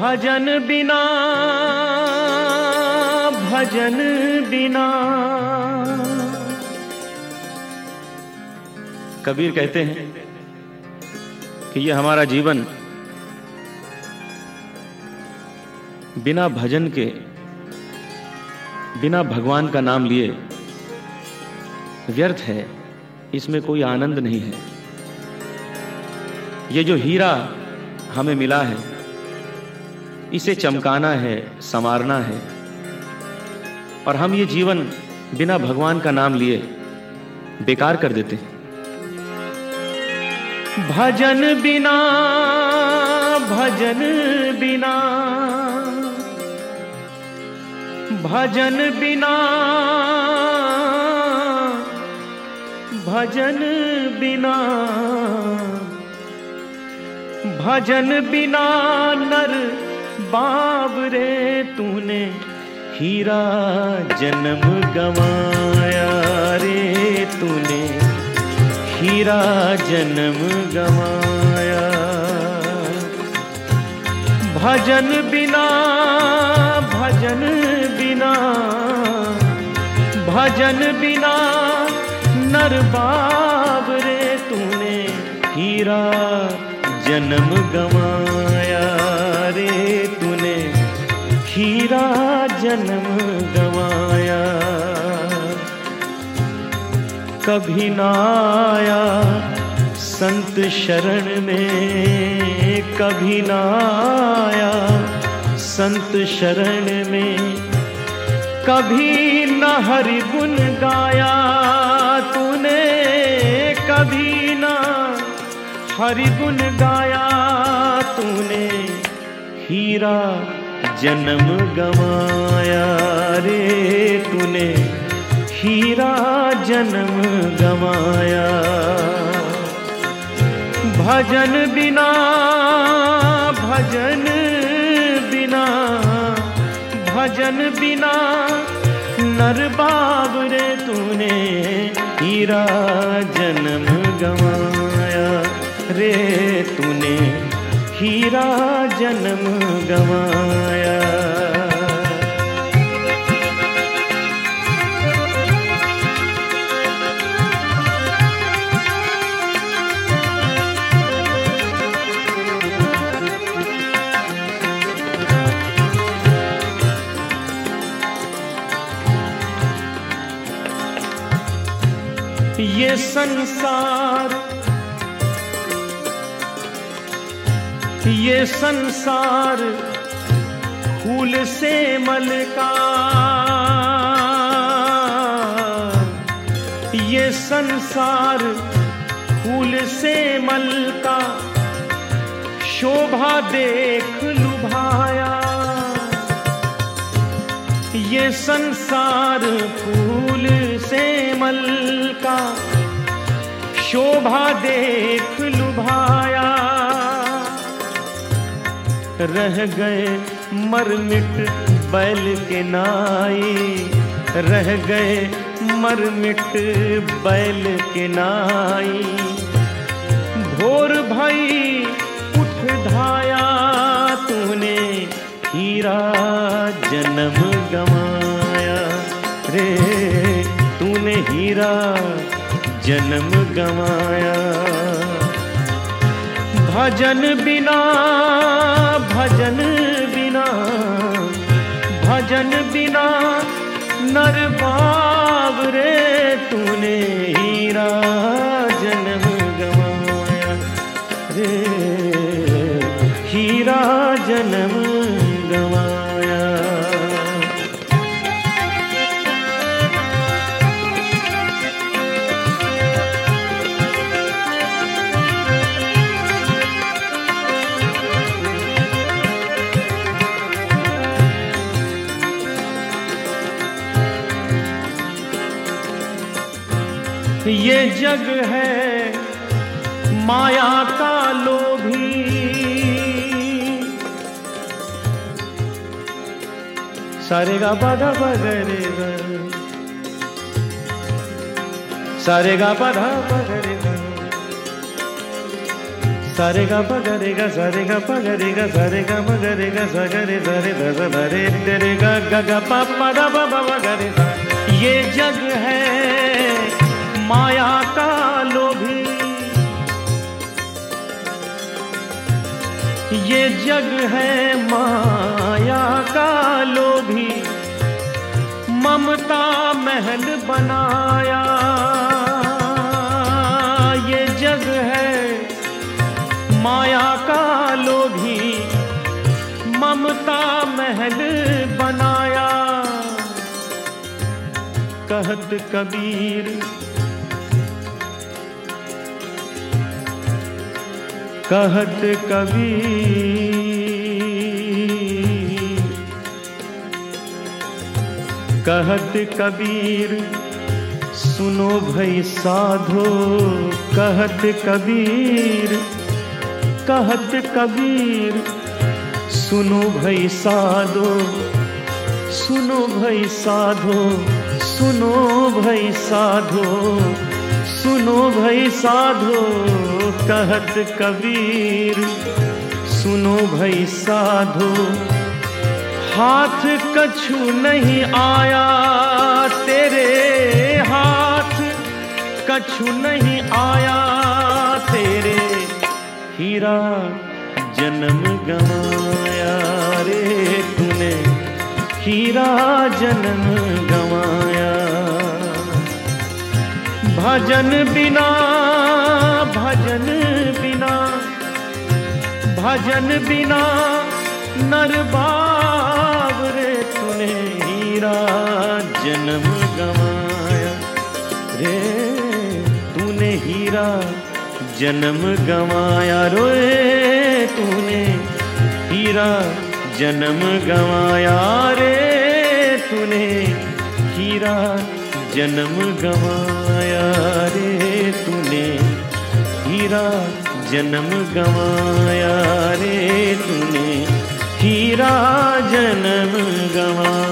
भजन बिना भजन बिना। कबीर कहते हैं कि यह हमारा जीवन बिना भजन के, बिना भगवान का नाम लिए व्यर्थ है। इसमें कोई आनंद नहीं है। ये जो हीरा हमें मिला है इसे चमकाना है, संवारना है। और हम ये जीवन बिना भगवान का नाम लिए बेकार कर देते भजन बिना भजन बिना भजन बिना भजन बिना भजन बिना नर बाबरे तूने हीरा जन्म गवाया रे तूने हीरा जन्म गवाया। भजन बिना भजन बिना भजन बिना नर बाब रे तूने हीरा जन्म गवाया। जन्म गवाया। कभी ना आया संत शरण में, कभी ना आया संत शरण में। कभी न हरि गुण गाया तूने, कभी ना हरि गुण गाया तूने। हीरा जन्म गवाया रे तूने, हीरा जन्म गवाया। भजन बिना भजन बिना भजन बिना नर बाबरे तूने, हीरा जन्म गवाया रे तूने। हीरा जन्म गवाया। ये संसार ये संसार फूल से मलका। ये संसार फूल से मलका। शोभा देख लुभाया। ये संसार फूल से मल का शोभा देख लुभाया रह गए, मर मिट बैल के नाई। रह गए, मर मिट बैल के नाई। भोर भाई, उठ धाया, तूने हीरा जन्म गवाया। रे, तूने हीरा जन्म गवाया। भजन बिना भजन बिना भजन बिना नर बाबरे तूने। ये जग है, माया का लोभी। सारे गा पधा पगरे सारे गा पधा पगरे सारे गा पगरे गा सारे गा पगरे गा सारे गा मगरे गा सगरे सरे धस धरे तेरे गा गा, पा पा दा बा बा ये जग है माया का लोभी। ये जग है माया का लोभी। ममता महल बनाया। ये जग है माया का लोभी। ममता महल बनाया। कहत कबीर कहत कबीर कहत कबीर, सुनो भई साधो। कहत कबीर कहत कबीर, सुनो भई साधो। सुनो भई साधो, सुनो भई साधो। सुनो भई साधो, कहत कबीर। सुनो भई साधो, हाथ कछु नहीं आया तेरे हाथ। कछु नहीं आया तेरे हीरा जन्म गवाया रे तूने। हीरा जन्म गवाया भजन बिना भजन बिना भजन बिना नरबाब रे तूने हीरा जन्म गवाया। रे, तूने हीरा जन्म गवाया। रोए, तूने हीरा जन्म गवाया। रे, तूने हीरा जन्म गवाया रे तूने। हीरा जन्म गवाया रे तूने। हीरा जन्म गवाया